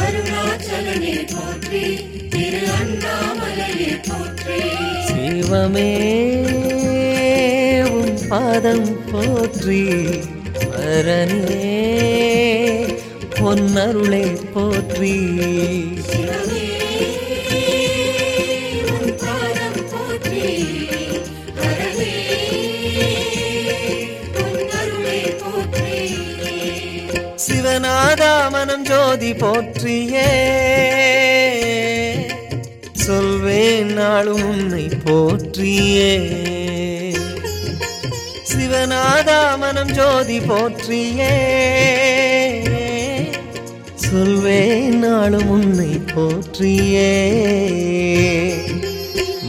அருணாச்சலனே போற்றி திரு அண்ணாமலையே போற்றி. சிவமே உன் பாதம் போற்றி. அரணே பொன்னருளே போற்றி. ராமனம் ஜோதி போற்றியே. சொல்வேன் நாளும் உன்னை போற்றியே. சிவநாதாமனம் ஜோதி போற்றியே. சொல்வேன் நாளும் உன்னை போற்றியே.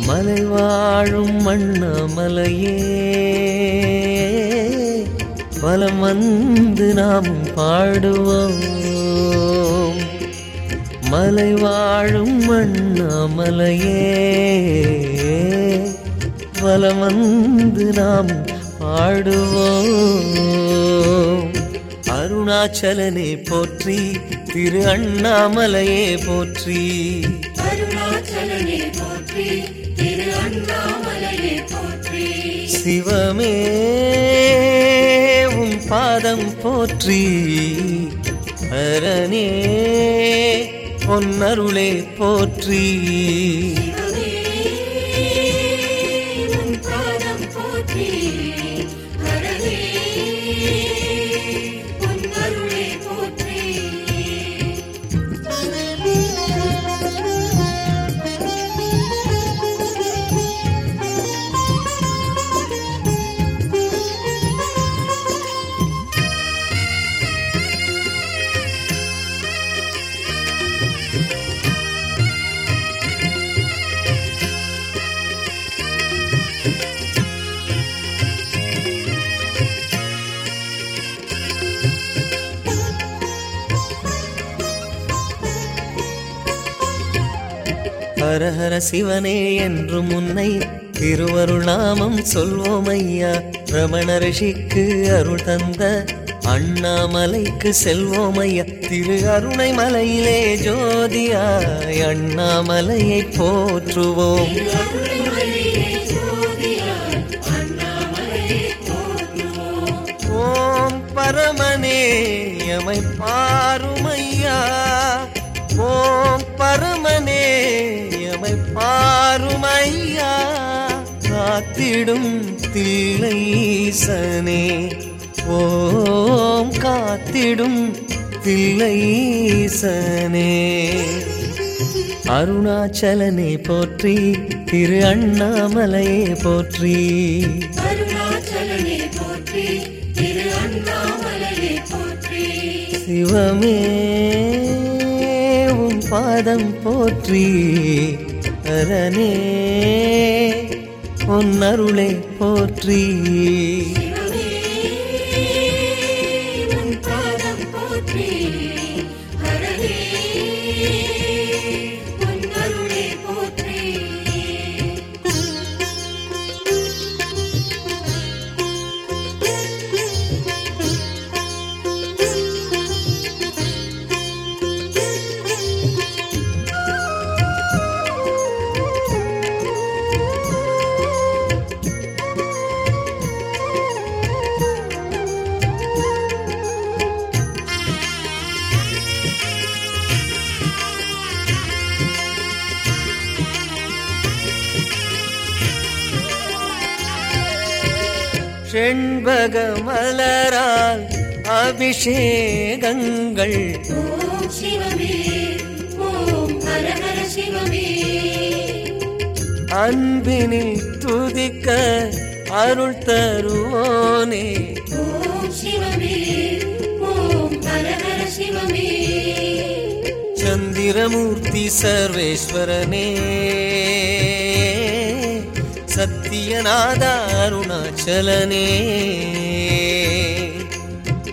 மலை வாழும் மண்ணமலையே. வலம் வந்து நாம் பாடுவோம். மலை வாழும் மண்ணமலையே வலம் வந்து நாம் பாடுவோம். அருணாச்சலனே போற்றி திரு அண்ணாமலையே போற்றி. சிவமே பாதம் போற்றி அரணே பொன்னருளே போற்றி. ஹரஹர சிவனே என்று முன்னை திருவருள் நாமம் சொல்வோம் ஐயா ரமண ரிஷிக்கு அருள் தந்த அண்ணாமலைக்கு செல்வோம் ஐயா திரு அருணை மலையிலே ஜோதியாய் அண்ணாமலையை போற்றுவோம். ஓம் பரமனே எமை பாருமையா ஓம் பரமனே எமை பாருமையா காத்திடும் தில்லைசனே. ஓம் காத்திடும் தில்லைசனே. அருணாச்சலனே போற்றி திரு அண்ணாமலையே போற்றி. அருணாச்சலனே போற்றி திரு அண்ணாமலையே போற்றி. சிவமே உன் பாதம் போற்றி. சங்கரனே உன்னருளை போற்றி. செண்பக மலரால் அபிஷேகங்கள் அன்பினில் துதிக்க அருள் தருவோனே. ஓம் சிவமே ஓம் ஹர ஹர சிவமே. சந்திர மந்திரமூர்த்தி சர்வேஸ்வரனே. சத்தியநாத அருணாச்சலனே.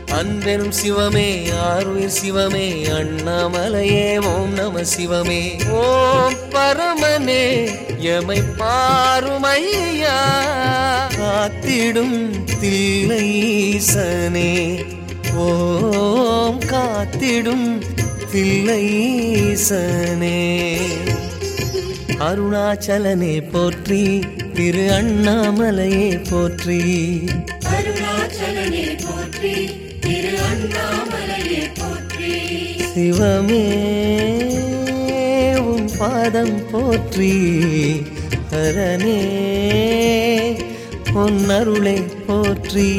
அன்பெனும் சிவமே ஆருயிர் சிவமே அண்ணாமலையே ஓம் நம சிவமே. ஓம் பரமனே எமை பாருமையா. காத்திடும் தில்லைசனே. ஓம் காத்திடும் தில்லைசனே. அருணாச்சலனே போற்றி திரு அண்ணாமலையே போற்றி. சிவமே உன் பாதம் போற்றி. ஹரனே பொன்னருளை போற்றி.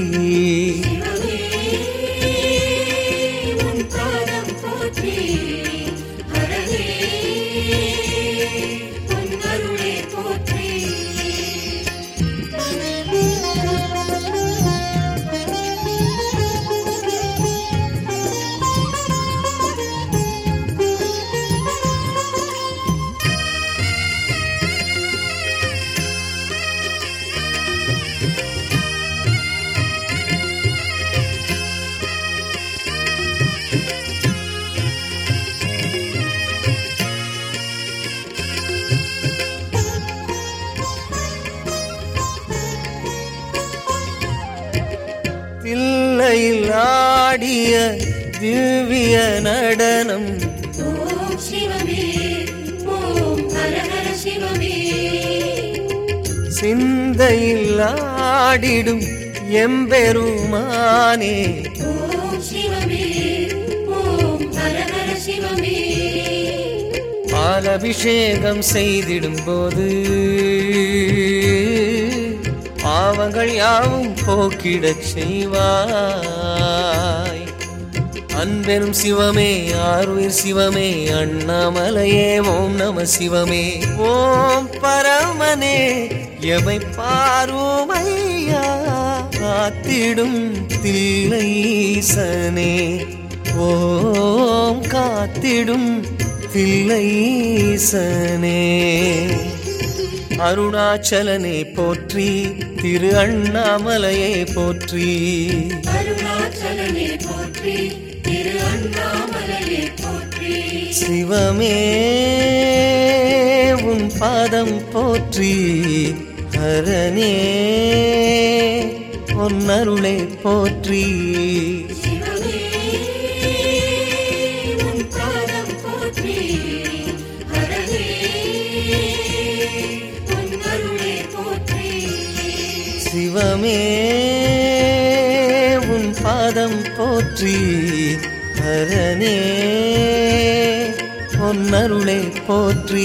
ஆடிய திவ்ய நடனம். சிந்தையில் ஆடிடும் எம்பெருமானே. பாலபிஷேகம் செய்திடும் போது பாவங்கள் யாவும் போக்கிடச் செய்வாய் அன்பெனும் சிவமே ஆர்வீர் சிவமே அண்ணாமலையே ஓம் நம சிவமே. ஓம் பரமனே எவை பாருமையா காத்திடும் தில்லைசனே. ஓம் காத்திடும் தில்லைசனே. அருணாச்சலனை போற்றி திரு அண்ணாமலையே போற்றி. சிவமே உன் பாதம் போற்றி. ஹரனே பொன்னருளை போற்றி. போற்றி ஹரனே பொன்னருளை போற்றி.